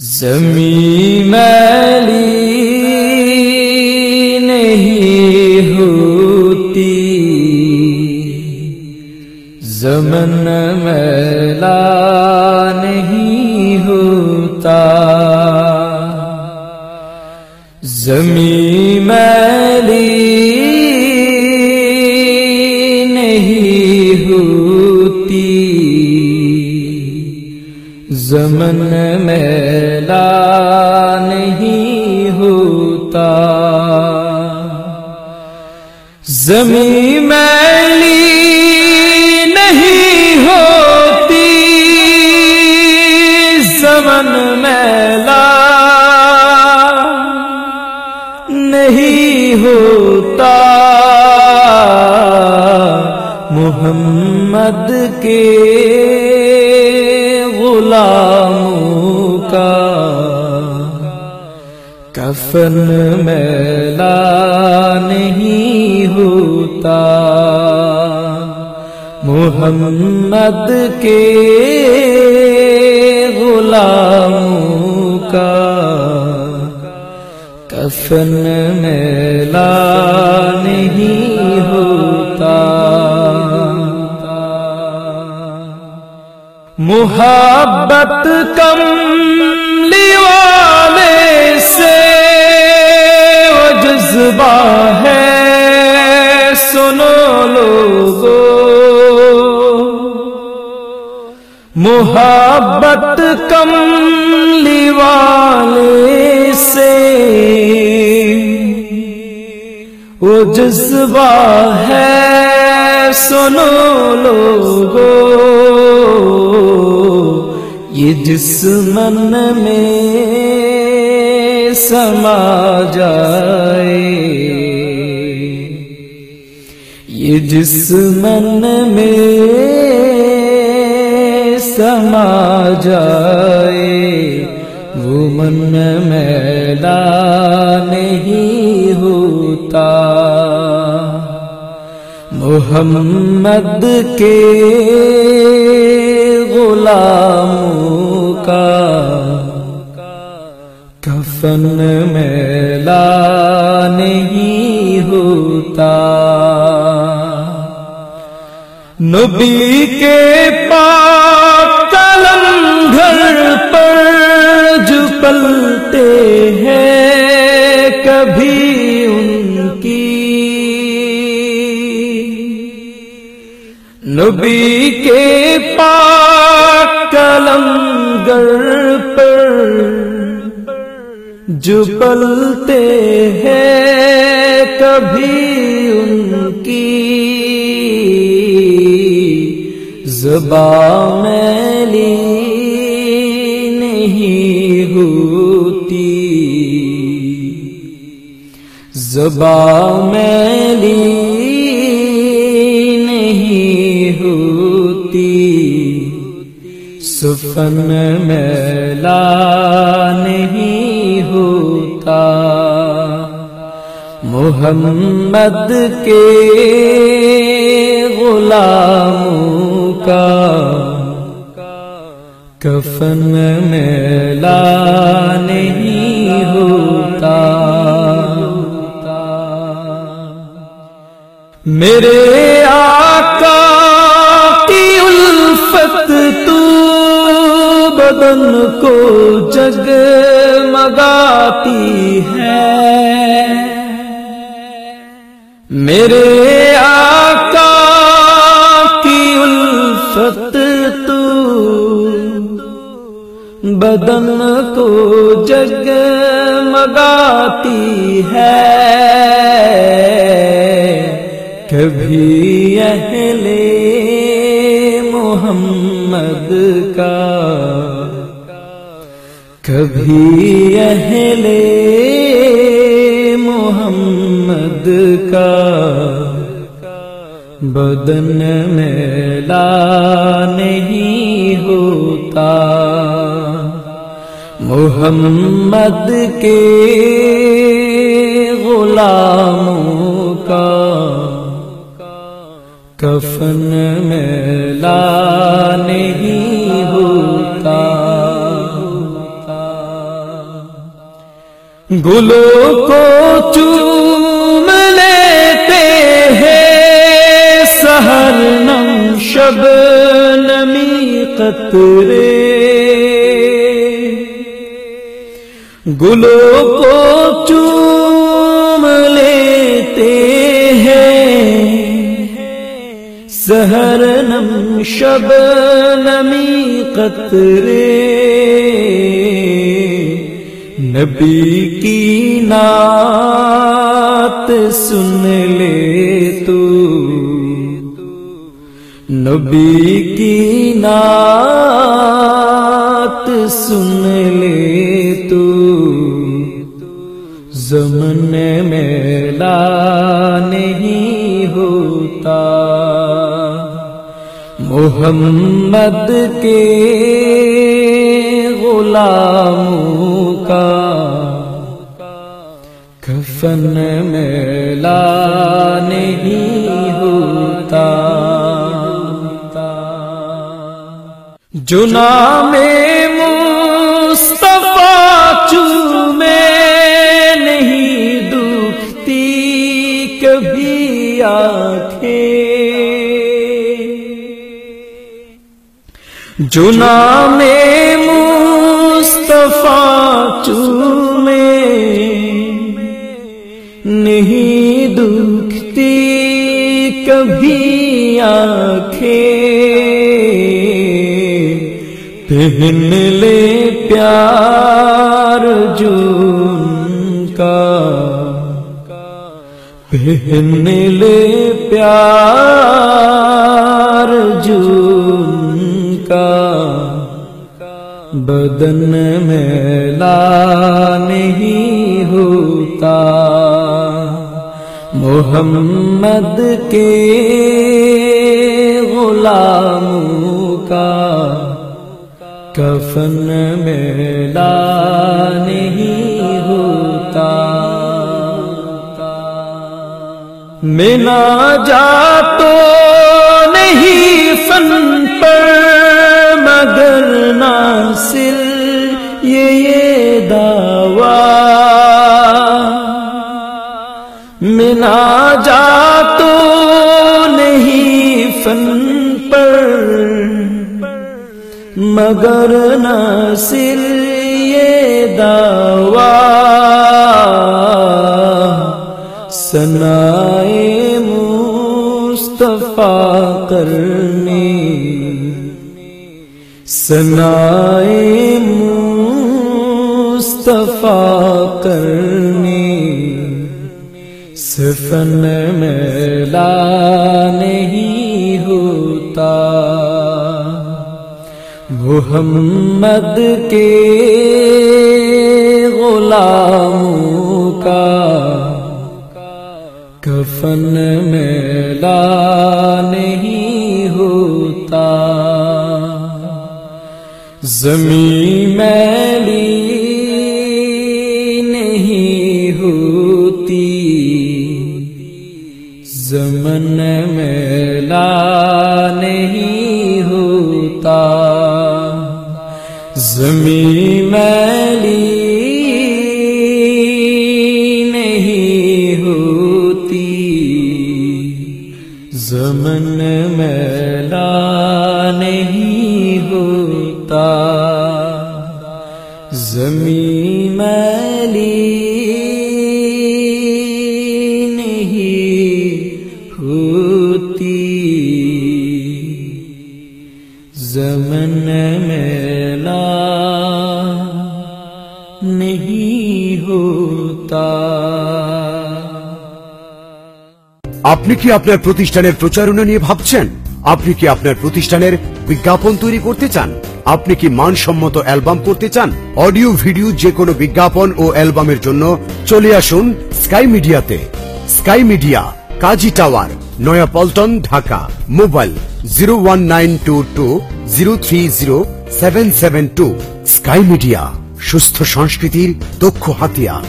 زمین میلی نہیں ہوتی۔ زمن میلا نہیں ہوتا۔ زمین میلی نہیں ہوتی زمن میلا نہیں ہوتا۔ زمین میلی نہیں ہوتی۔ زمن میلا نہیں ہوتا۔ محمد کے غلاموں کا کفن میلا نہیں ہوتا۔ محمد کے غلاموں کا کفن میلا نہیں محبت کم والے سے وہ جذبہ ہے۔ سنو لوگو۔ محبت کم والے سے وہ جذبہ ہے۔ سنو لوگو، یہ جس من میں سما جائے۔ یہ جس من میں سما جائے۔ وہ من میلا نہیں ہوتا۔ محمد کے غلاموں کا کفن میلا نہیں ہوتا۔ نبی کے پاس نبی کے پاک قلم گر پر جو پلتے ہیں کبھی ان کی زبان میلی نہیں ہوتی۔ زبان میلی سفن میلا نہیں ہوتا۔ محمد کے غلاموں کا کفن میلا نہیں ہوتا۔ میرے آقا بدن کو جگ مگاتی ہے۔ میرے آقا کی الفت تو بدن کو جگ مگاتی ہے۔ کبھی اہل محمد کا کبھی اہل محمد کا بدن میلا نہیں ہوتا۔ محمد کے غلاموں کا کفن میلا نہیں گلوں کو چوم لیتے ہیں سہر نم شب نمی قطرے۔ گلوں کو چوم لیتے ہیں سہر نم شب نمی قطرے۔ نبی کی نعت سن لے تو۔ نبی کی نعت سن لے تو۔ زمن میلا نہیں ہوتا۔ محمد کے غلاموں کا کفن میلا نہیں ہوتا۔ جنا میں مصطفیٰ چومے نہیں دکھتی کبھی آنکھیں۔ جنا میں مصطفیٰ چومے پہن لے پیار جون کا۔ پہن لے پیار جون کا۔ بدن میلا نہیں ہوتا۔ محمد کے غلاموں کا۔ کفن میلا نہیں ہوتا۔ مینا جا تو نہیں فن پر، مگر ناصر، یہ یہ دعوی۔ منا جا تو نہیں فن پر مگر ناصر یہ دعوی سنائے مصطفیٰ کرنے سنائے مصطفیٰ کرنے سفن میلا نہیں ہوتا۔ محمد کے غلاموں کا کفن میلا نہیں ہوتا۔ زمین میلی نہیں ہوتی۔ زمن میلا نہیں زمین میلی نہیں ہوتی۔ زمن میلا نہیں ہوتا۔ زمین میلی زمن میلا نہیں ہوتا আপনি কি আপনার প্রতিষ্ঠানের প্রচারণা নিয়ে ভাবছেন আপনি কি আপনার প্রতিষ্ঠানের বিজ্ঞাপন তৈরি করতে চান আপনি কি মানসম্মত অ্যালবাম করতে চান অডিও ভিডিও যে কোনো বিজ্ঞাপন ও অ্যালবামের জন্য চলে আসুন স্কাই মিডিয়াতে sky media Kazi tower Nayapaltan, Dhaka. Mobile zero one nine two two zero three zero seven seven two. Sky media, সুস্থ সংস্কৃতির দক্ষ হাতিয়ার